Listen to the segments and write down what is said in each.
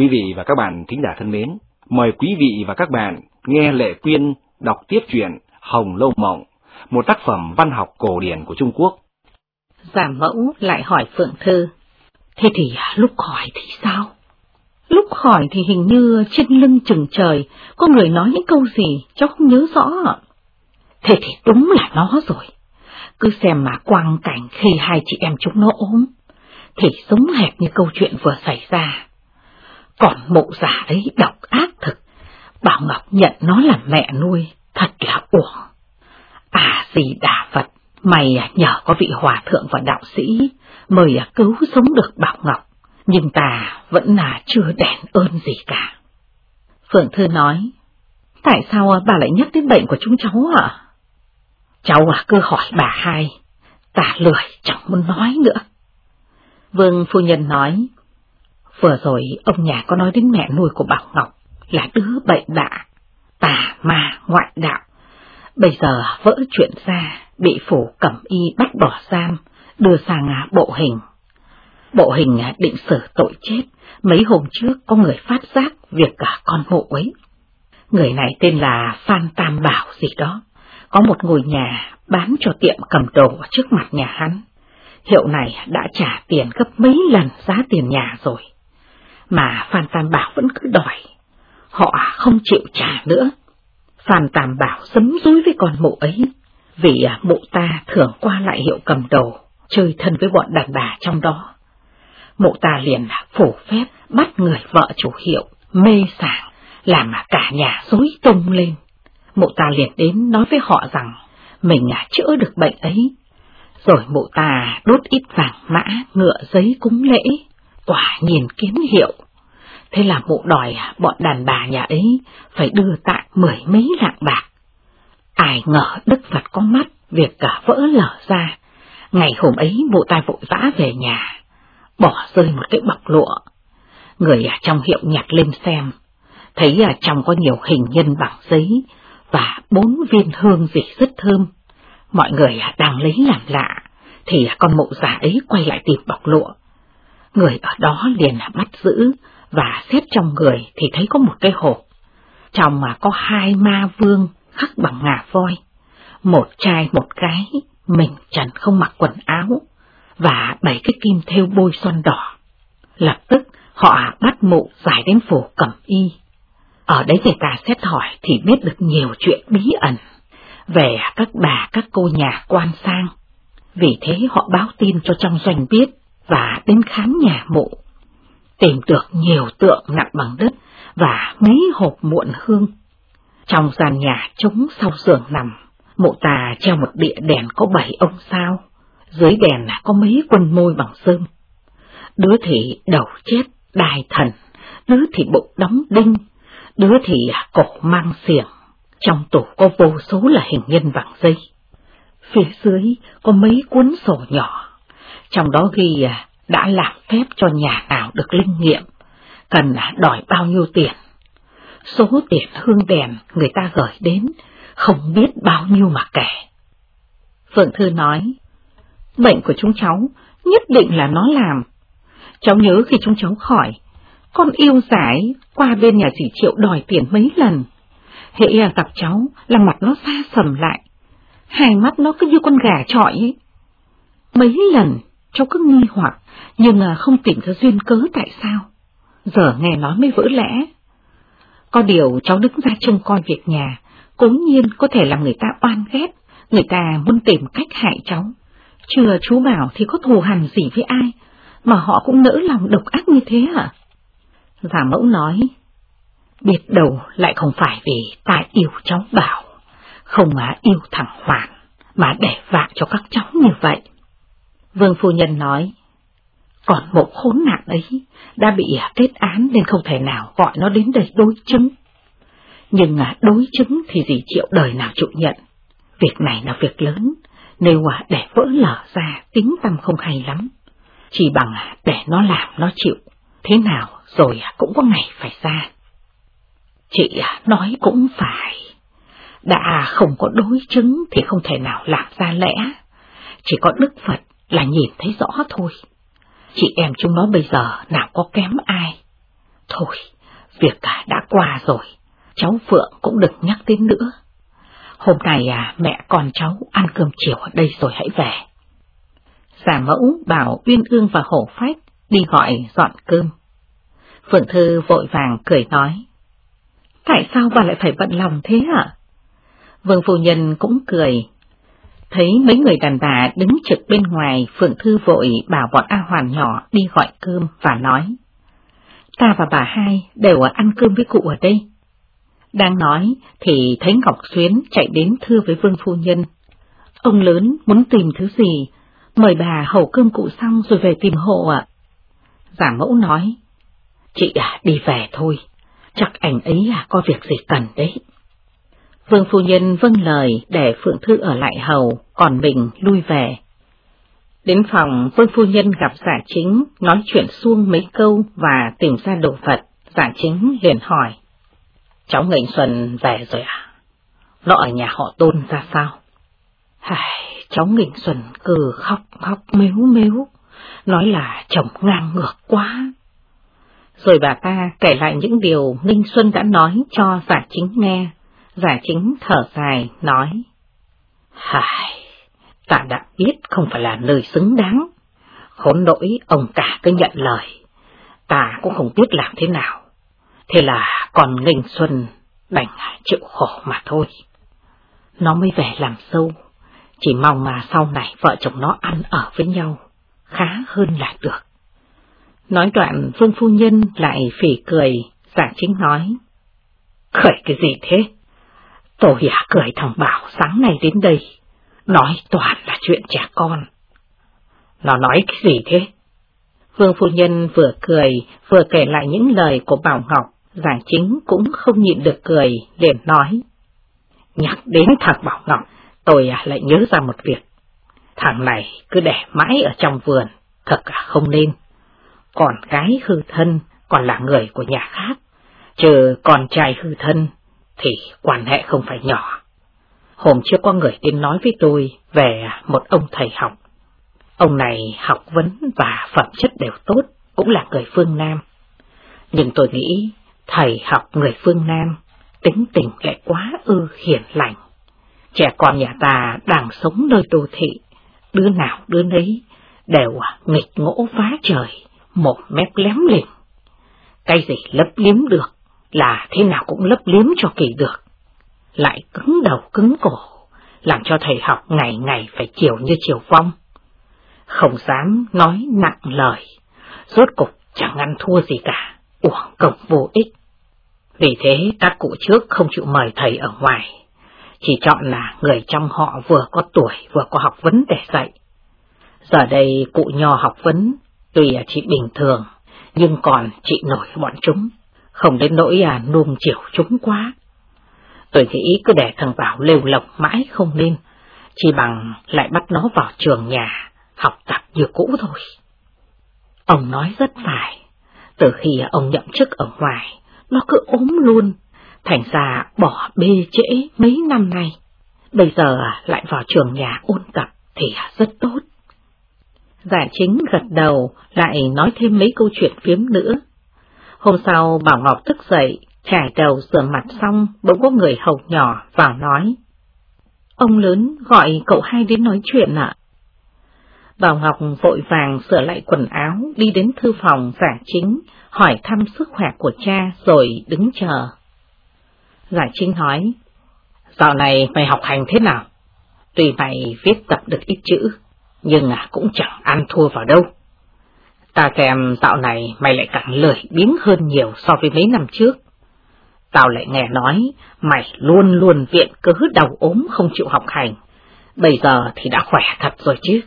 Quý vị và các bạn thính giả thân mến, mời quý vị và các bạn nghe Lệ Quyên đọc tiếp truyện Hồng Lâu Mộng, một tác phẩm văn học cổ điển của Trung Quốc. Giả mẫu lại hỏi Phượng Thư, thế thì lúc hỏi thì sao? Lúc hỏi thì hình như trên lưng chừng trời, có người nói những câu gì, cháu không nhớ rõ. Thế thì đúng là nó rồi. Cứ xem mà quang cảnh khi hai chị em chúng nó ốm, thì giống hệt như câu chuyện vừa xảy ra. Còn mụ già ấy độc ác thực, Bảo Ngọc nhận nó là mẹ nuôi, thật là uổng. À gì đà Phật, mày nhờ có vị hòa thượng và đạo sĩ, mời cứu sống được Bảo Ngọc, nhưng ta vẫn là chưa đèn ơn gì cả. Phượng Thư nói, tại sao bà lại nhắc đến bệnh của chúng cháu ạ? Cháu à cứ hỏi bà hai, ta lười chẳng muốn nói nữa. Vương phu nhân nói, vừa rồi ông nhà có nói đến mẹ nuôi của Bảo Ngọc là đứa bệnh bạ, tà ma ngoại đạo. Bây giờ vỡ chuyện ra, bị phủ cẩm y bắt bỏ giam, đưa sang à, bộ hình. Bộ hình à, định xử tội chết, mấy hôm trước có người phát giác việc cả con mộ ấy. Người này tên là Phan Tam Bảo gì đó, có một ngôi nhà bán cho tiệm cầm đồ trước mặt nhà hắn. Hiệu này đã trả tiền gấp mấy lần giá tiền nhà rồi. Mà Phan Tam Bảo vẫn cứ đòi. Họ không chịu trả nữa. Phan Tam Bảo sấm dối với con mụ ấy, vì à, mụ ta thường qua lại hiệu cầm đồ, chơi thân với bọn đàn bà trong đó. Mụ ta liền phủ phép bắt người vợ chủ hiệu, mê sảng, làm cả nhà dối tung lên. Mụ ta liền đến nói với họ rằng mình à, chữa được bệnh ấy. Rồi mụ ta đốt ít vàng mã, ngựa giấy cúng lễ, quả nhìn kiếm hiệu. Thế là mụ đòi bọn đàn bà nhà ấy phải đưa tặng mười mấy lạng bạc. Ai ngờ Đức Phật có mắt, việc cả vỡ lở ra. Ngày hôm ấy mụ ta vội vã về nhà, bỏ rơi một cái bọc lụa. Người ở trong hiệu nhặt lên xem, thấy ở trong có nhiều hình nhân bằng giấy và bốn viên hương dịch rất thơm. Mọi người à, đang lấy làm lạ, thì à, con mụ già ấy quay lại tìm bọc lụa. Người ở đó liền bắt giữ và xét trong người thì thấy có một cái hộp. Trong mà có hai ma vương khắc bằng ngà voi, một trai một gái, mình trần không mặc quần áo, và bảy cái kim thêu bôi son đỏ. Lập tức họ bắt mụ giải đến phủ cẩm y. Ở đấy người ta xét hỏi thì biết được nhiều chuyện bí ẩn về các bà các cô nhà quan sang. Vì thế họ báo tin cho trong doanh biết và đến khám nhà mộ. Tìm được nhiều tượng nặng bằng đất và mấy hộp muộn hương. Trong gian nhà trống sau giường nằm, mộ tà treo một địa đèn có bảy ông sao, dưới đèn có mấy quân môi bằng sơn. Đứa thì đầu chết, đài thần, đứa thì bụng đóng đinh, đứa thì cổ mang xiềng, trong tủ có vô số là hình nhân bằng dây. Phía dưới có mấy cuốn sổ nhỏ, trong đó ghi à, đã làm phép cho nhà nào được linh nghiệm, cần đòi bao nhiêu tiền. Số tiền hương đèn người ta gửi đến, không biết bao nhiêu mà kể. Phượng Thư nói, bệnh của chúng cháu nhất định là nó làm. Cháu nhớ khi chúng cháu khỏi, con yêu giải qua bên nhà dì Triệu đòi tiền mấy lần. Hệ gặp cháu là mặt nó xa sầm lại, hai mắt nó cứ như con gà trọi ấy. Mấy lần cháu cứ nghi hoặc, nhưng không tìm ra duyên cớ tại sao. Giờ nghe nói mới vỡ lẽ. Có điều cháu đứng ra trông coi việc nhà, cố nhiên có thể làm người ta oan ghét, người ta muốn tìm cách hại cháu. Chưa chú bảo thì có thù hằn gì với ai, mà họ cũng nỡ lòng độc ác như thế à? Giả mẫu nói, biết đầu lại không phải vì ta yêu cháu bảo, không mà yêu thằng Hoàn, mà để vạ cho các cháu như vậy. Vương phu nhân nói, còn một khốn nạn ấy đã bị kết án nên không thể nào gọi nó đến đây đối chứng. Nhưng à, đối chứng thì gì triệu đời nào chịu nhận. Việc này là việc lớn, nếu à, để vỡ lở ra tính tâm không hay lắm. Chỉ bằng à, để nó làm nó chịu, thế nào rồi cũng có ngày phải ra. Chị nói cũng phải, đã không có đối chứng thì không thể nào làm ra lẽ, chỉ có Đức Phật là nhìn thấy rõ thôi. Chị em chúng nó bây giờ nào có kém ai. Thôi, việc cả đã qua rồi, cháu Phượng cũng đừng nhắc đến nữa. Hôm nay à, mẹ con cháu ăn cơm chiều ở đây rồi hãy về. Giả mẫu bảo Uyên Ương và Hổ Phách đi gọi dọn cơm. Phượng Thư vội vàng cười nói. Tại sao bà lại phải bận lòng thế ạ? Vương Phu Nhân cũng cười. Thấy mấy người đàn bà đứng trực bên ngoài, Phượng Thư vội bảo bọn A Hoàn nhỏ đi gọi cơm và nói. Ta và bà hai đều ăn cơm với cụ ở đây. Đang nói thì thấy Ngọc Xuyến chạy đến thưa với Vương Phu Nhân. Ông lớn muốn tìm thứ gì, mời bà hầu cơm cụ xong rồi về tìm hộ ạ. Giả mẫu nói, chị à đi về thôi, chắc ảnh ấy à có việc gì cần đấy. Vương Phu Nhân vâng lời để Phượng Thư ở lại hầu, còn mình lui về. Đến phòng, Vương Phu Nhân gặp giả chính, nói chuyện xuông mấy câu và tìm ra đồ vật, giả chính liền hỏi. Cháu Ngành Xuân về rồi à? Nó ở nhà họ tôn ra sao? Hài, cháu Ngành Xuân cứ khóc khóc mếu mếu, nói là chồng ngang ngược quá. Rồi bà ta kể lại những điều Ninh Xuân đã nói cho giả chính nghe. Giả chính thở dài, nói. Hài, ta đã biết không phải là lời xứng đáng. Khốn nỗi ông cả cứ nhận lời. Ta cũng không biết làm thế nào. Thế là còn nghênh Xuân đành chịu khổ mà thôi. Nó mới về làm sâu, chỉ mong mà sau này vợ chồng nó ăn ở với nhau, khá hơn là được. Nói đoạn Vương Phu Nhân lại phỉ cười, giả chính nói. Cười cái gì thế? Tôi à cười thằng Bảo sáng nay đến đây, nói toàn là chuyện trẻ con. Nó nói cái gì thế? Vương Phu Nhân vừa cười, vừa kể lại những lời của Bảo Ngọc, giảng chính cũng không nhịn được cười, liền nói. Nhắc đến thằng Bảo Ngọc, tôi à lại nhớ ra một việc. Thằng này cứ để mãi ở trong vườn, thật là không nên. Còn gái hư thân còn là người của nhà khác, trừ con trai hư thân thì quan hệ không phải nhỏ. Hôm trước có người đến nói với tôi về một ông thầy học. Ông này học vấn và phẩm chất đều tốt, cũng là người phương Nam. Nhưng tôi nghĩ thầy học người phương Nam, tính tình lại quá ư hiền lành. Trẻ con nhà ta đang sống nơi đô thị, đứa nào đứa nấy đều nghịch ngỗ phá trời, một mép lém lỉnh. Cái gì lấp liếm được là thế nào cũng lấp liếm cho kỳ được. Lại cứng đầu cứng cổ, làm cho thầy học ngày ngày phải chiều như chiều phong. Không dám nói nặng lời, rốt cục chẳng ăn thua gì cả, uổng công vô ích. Vì thế các cụ trước không chịu mời thầy ở ngoài, chỉ chọn là người trong họ vừa có tuổi vừa có học vấn để dạy. Giờ đây cụ nho học vấn, tuy là chỉ bình thường, nhưng còn chị nổi bọn chúng, không đến nỗi à nuông chiều chúng quá. Tôi nghĩ cứ để thằng Bảo lêu lộc mãi không nên, chỉ bằng lại bắt nó vào trường nhà, học tập như cũ thôi. Ông nói rất phải, từ khi ông nhậm chức ở ngoài, nó cứ ốm luôn, thành ra bỏ bê trễ mấy năm nay. Bây giờ à, lại vào trường nhà ôn tập thì à, rất tốt. Giả chính gật đầu lại nói thêm mấy câu chuyện phiếm nữa. Hôm sau Bảo Ngọc thức dậy, trải đầu rửa mặt xong, bỗng có người hầu nhỏ vào nói. Ông lớn gọi cậu hai đến nói chuyện ạ. Bảo Ngọc vội vàng sửa lại quần áo, đi đến thư phòng giả chính, hỏi thăm sức khỏe của cha rồi đứng chờ. Giả chính nói, dạo này mày học hành thế nào? Tuy mày viết tập được ít chữ, nhưng à cũng chẳng ăn thua vào đâu. Ta xem dạo này mày lại càng lười biếng hơn nhiều so với mấy năm trước. Tao lại nghe nói, mày luôn luôn viện cớ đầu ốm không chịu học hành, bây giờ thì đã khỏe thật rồi chứ.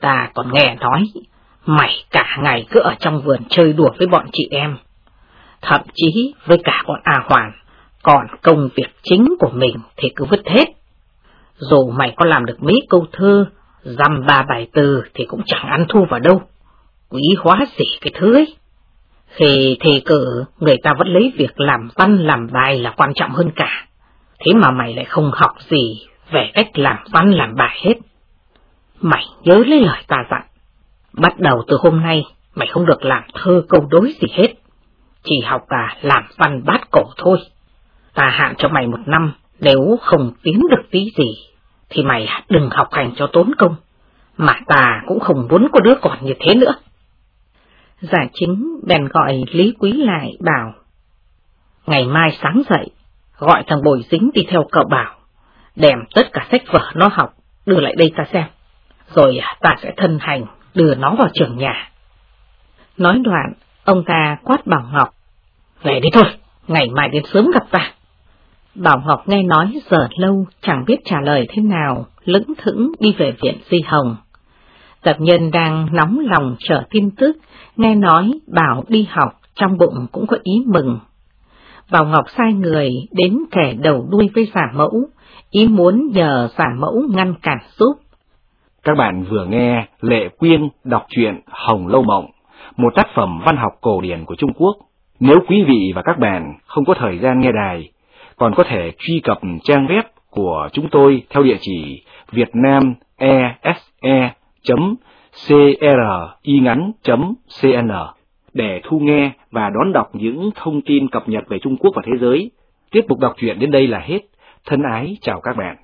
Ta còn nghe nói, mày cả ngày cứ ở trong vườn chơi đùa với bọn chị em, thậm chí với cả bọn A Hoàn, còn công việc chính của mình thì cứ vứt hết. Dù mày có làm được mấy câu thơ, dăm ba bài từ thì cũng chẳng ăn thu vào đâu, quý hóa gì cái thứ ấy. Khi thi cử, người ta vẫn lấy việc làm văn làm bài là quan trọng hơn cả. Thế mà mày lại không học gì về cách làm văn làm bài hết. Mày nhớ lấy lời ta dặn. Bắt đầu từ hôm nay, mày không được làm thơ câu đối gì hết. chỉ học cả làm văn bát cổ thôi. Ta hạn cho mày một năm, nếu không tiến được tí gì, thì mày đừng học hành cho tốn công, mà ta cũng không muốn có đứa con như thế nữa. Giả chính bèn gọi Lý Quý lại bảo, ngày mai sáng dậy, gọi thằng Bồi Dính đi theo cậu bảo, đem tất cả sách vở nó học, đưa lại đây ta xem, rồi ta sẽ thân hành đưa nó vào trường nhà. Nói đoạn, ông ta quát Bảo Ngọc, về đi thôi, ngày mai đến sớm gặp ta. Bảo Ngọc nghe nói giờ lâu chẳng biết trả lời thế nào, lững thững đi về viện Di Hồng. Tập nhân đang nóng lòng chờ tin tức, nghe nói Bảo đi học, trong bụng cũng có ý mừng. Bảo Ngọc sai người đến kẻ đầu đuôi với giả mẫu, ý muốn nhờ giả mẫu ngăn cản giúp. Các bạn vừa nghe Lệ Quyên đọc truyện Hồng Lâu Mộng, một tác phẩm văn học cổ điển của Trung Quốc. Nếu quý vị và các bạn không có thời gian nghe đài, còn có thể truy cập trang web của chúng tôi theo địa chỉ vietnamese.cringắn.cn để thu nghe và đón đọc những thông tin cập nhật về Trung Quốc và thế giới. Tiếp tục đọc truyện đến đây là hết. Thân ái chào các bạn.